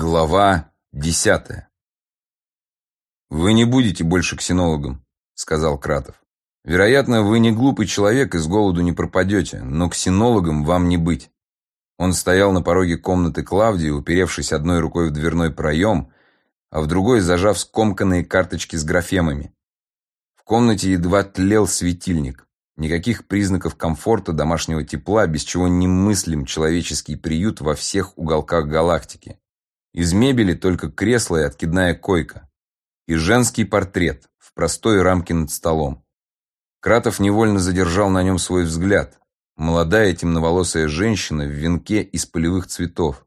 Глава десятая. «Вы не будете больше ксенологом», — сказал Кратов. «Вероятно, вы не глупый человек и с голоду не пропадете, но ксенологом вам не быть». Он стоял на пороге комнаты Клавдии, уперевшись одной рукой в дверной проем, а в другой зажав скомканные карточки с графемами. В комнате едва тлел светильник. Никаких признаков комфорта, домашнего тепла, без чего немыслим человеческий приют во всех уголках галактики. Из мебели только кресло и откидная койка. И женский портрет в простой рамке над столом. Кратов невольно задержал на нем свой взгляд. Молодая темноволосая женщина в венке из полевых цветов.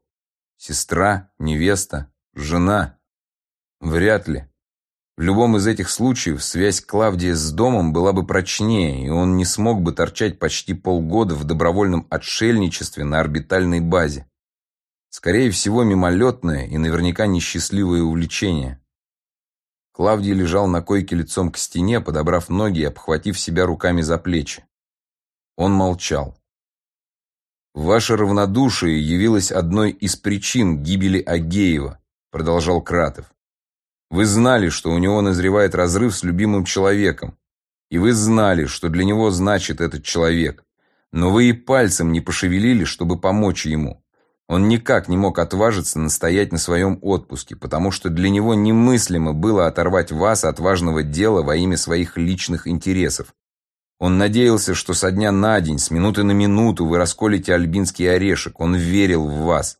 Сестра, невеста, жена. Вряд ли. В любом из этих случаев связь Клавдия с домом была бы прочнее, и он не смог бы торчать почти полгода в добровольном отшельничестве на орбитальной базе. Скорее всего, мимолетное и наверняка несчастливое увлечение. Клавдий лежал на койке лицом к стене, подобрав ноги и обхватив себя руками за плечи. Он молчал. «Ваше равнодушие явилось одной из причин гибели Агеева», продолжал Кратов. «Вы знали, что у него назревает разрыв с любимым человеком, и вы знали, что для него значит этот человек, но вы и пальцем не пошевелили, чтобы помочь ему. Он никак не мог отважиться настоять на своем отпуске, потому что для него немыслимо было оторвать вас от важного дела во имя своих личных интересов. Он надеялся, что со дня на день, с минуты на минуту вы расколете альбинский орешек. Он верил в вас.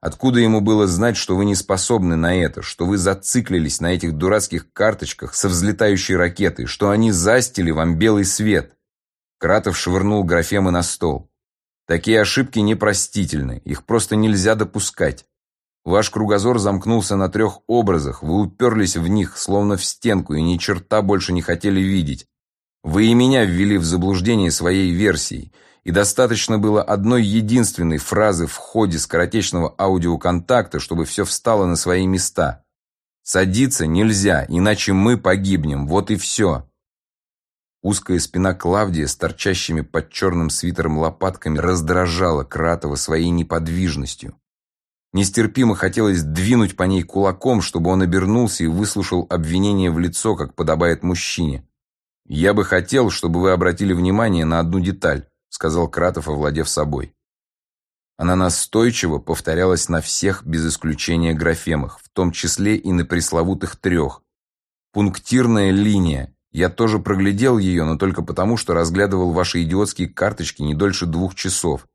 Откуда ему было знать, что вы не способны на это, что вы зациклились на этих дурацких карточках со взлетающей ракетой, что они застили вам белый свет? Кратов швырнул графемы на стол. Такие ошибки непростительны, их просто нельзя допускать. Ваш кругозор замкнулся на трех образах, вы уперлись в них, словно в стенку, и ни черта больше не хотели видеть. Вы и меня ввели в заблуждение своей версией, и достаточно было одной единственной фразы в ходе скоротечного аудиоконтакта, чтобы все встало на свои места. Садиться нельзя, иначе мы погибнем, вот и все. Узкая спина Клавдия с торчащими под черным свитером лопатками раздражала Кратова своей неподвижностью. Нестерпимо хотелось двинуть по ней кулаком, чтобы он обернулся и выслушал обвинение в лицо, как подобает мужчине. «Я бы хотел, чтобы вы обратили внимание на одну деталь», сказал Кратов, овладев собой. Она настойчиво повторялась на всех без исключения графемах, в том числе и на пресловутых трех. Пунктирная линия, я тоже проглядел ее, но только потому, что разглядывал ваши идиотские карточки не дольше двух часов.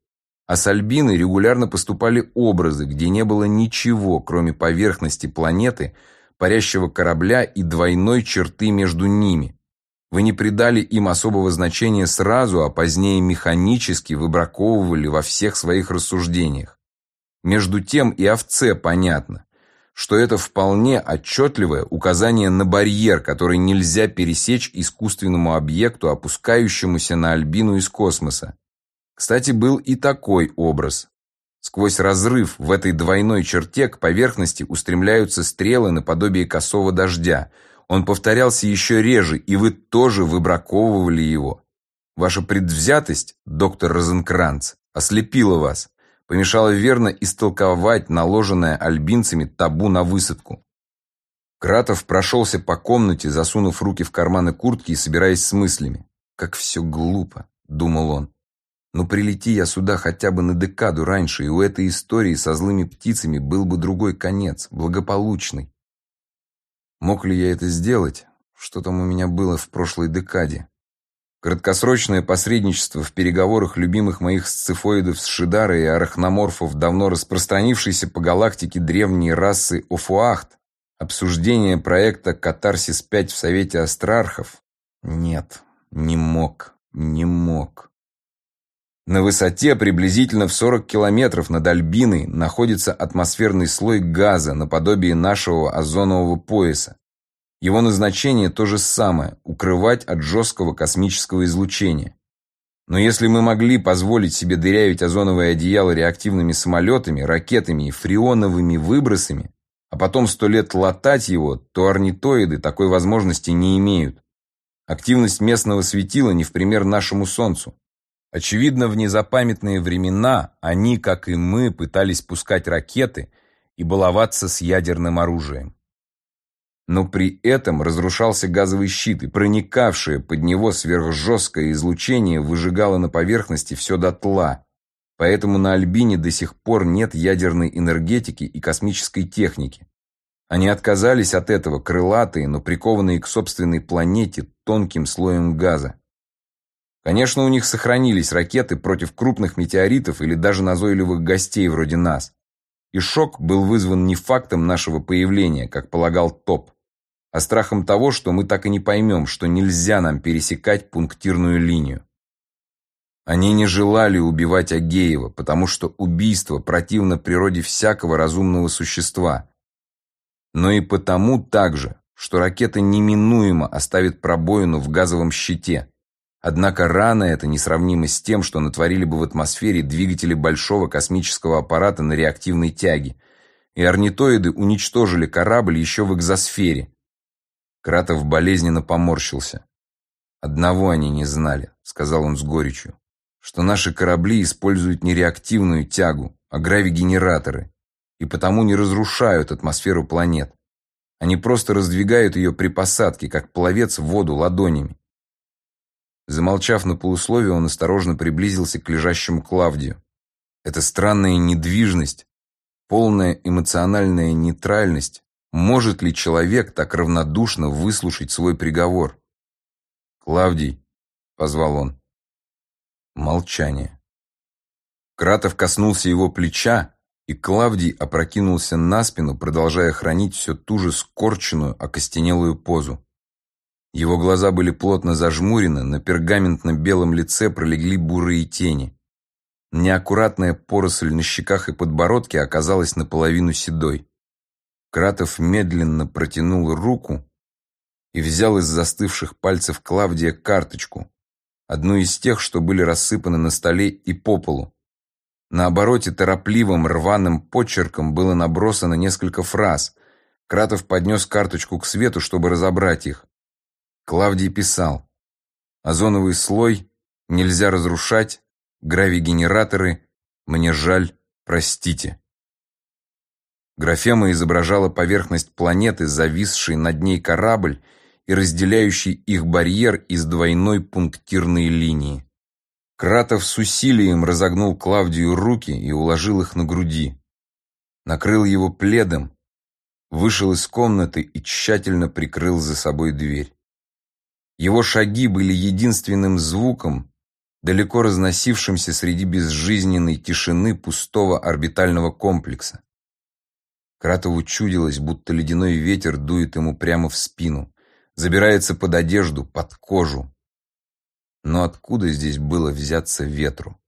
А с Альбиной регулярно поступали образы, где не было ничего, кроме поверхности планеты, парящего корабля и двойной черты между ними. Вы не придали им особого значения сразу, а позднее механически выбраковывали во всех своих рассуждениях. Между тем и овце понятно что это вполне отчетливое указание на барьер, который нельзя пересечь искусственному объекту, опускающемуся на Альбину из космоса. Кстати, был и такой образ. Сквозь разрыв в этой двойной черте к поверхности устремляются стрелы наподобие косого дождя. Он повторялся еще реже, и вы тоже выбраковывали его. Ваша предвзятость, доктор Розенкранц, ослепила вас помешало верно истолковать наложенное альбинцами табу на высадку. Кратов прошелся по комнате, засунув руки в карманы куртки и собираясь с мыслями. «Как все глупо», — думал он. «Ну, прилети я сюда хотя бы на декаду раньше, и у этой истории со злыми птицами был бы другой конец, благополучный. Мог ли я это сделать? Что там у меня было в прошлой декаде? Краткосрочное посредничество в переговорах любимых моих сцифоидов с Шидара и арахноморфов, давно распространившейся по галактике древней расы Офуахт, обсуждение проекта «Катарсис-5» в Совете Астрархов? Нет, не мог, не мог. На высоте приблизительно в 40 километров над Альбиной находится атмосферный слой газа наподобие нашего озонового пояса. Его назначение то же самое – укрывать от жесткого космического излучения. Но если мы могли позволить себе дырявить озоновое одеяло реактивными самолетами, ракетами и фреоновыми выбросами, а потом сто лет латать его, то орнитоиды такой возможности не имеют. Активность местного светила не в пример нашему Солнцу. Очевидно, в незапамятные времена они, как и мы, пытались пускать ракеты – и баловаться с ядерным оружием. Но при этом разрушался газовый щит, и проникавшее под него сверхжесткое излучение выжигало на поверхности все дотла. Поэтому на Альбине до сих пор нет ядерной энергетики и космической техники. Они отказались от этого, крылатые, но прикованные к собственной планете тонким слоем газа. Конечно, у них сохранились ракеты против крупных метеоритов или даже назойливых гостей вроде нас. И шок был вызван не фактом нашего появления, как полагал Топ, а страхом того, что мы так и не поймем, что нельзя нам пересекать пунктирную линию. Они не желали убивать Агеева, потому что убийство противно природе всякого разумного существа. Но и потому также, что ракета неминуемо оставит пробоину в газовом щите. Однако рано это несравнимо с тем, что натворили бы в атмосфере двигатели большого космического аппарата на реактивной тяге, и орнитоиды уничтожили корабль еще в экзосфере, Кратов болезненно поморщился. «Одного они не знали», — сказал он с горечью, «что наши корабли используют не реактивную тягу, а гравигенераторы, и потому не разрушают атмосферу планет. Они просто раздвигают ее при посадке, как пловец в воду ладонями. Замолчав на полусловие, он осторожно приблизился к лежащему Клавдию. Эта странная недвижность, полная эмоциональная нейтральность может ли человек так равнодушно выслушать свой приговор? «Клавдий», — позвал он. Молчание. Кратов коснулся его плеча, и Клавдий опрокинулся на спину, продолжая хранить все ту же скорченную, окостенелую позу. Его глаза были плотно зажмурены, на пергаментно-белом лице пролегли бурые тени. Неаккуратная поросль на щеках и подбородке оказалась наполовину седой. Кратов медленно протянул руку и взял из застывших пальцев Клавдия карточку, одну из тех, что были рассыпаны на столе и по полу. На обороте торопливым рваным почерком было набросано несколько фраз. Кратов поднес карточку к свету, чтобы разобрать их. Клавдий писал «Озоновый слой нельзя разрушать, гравигенераторы, мне жаль, простите». Графема изображала поверхность планеты, зависший над ней корабль и разделяющий их барьер из двойной пунктирной линии. Кратов с усилием разогнул Клавдию руки и уложил их на груди. Накрыл его пледом, вышел из комнаты и тщательно прикрыл за собой дверь. Его шаги были единственным звуком, далеко разносившимся среди безжизненной тишины пустого орбитального комплекса. Кратову чудилось, будто ледяной ветер дует ему прямо в спину, забирается под одежду, под кожу. Но откуда здесь было взяться ветру?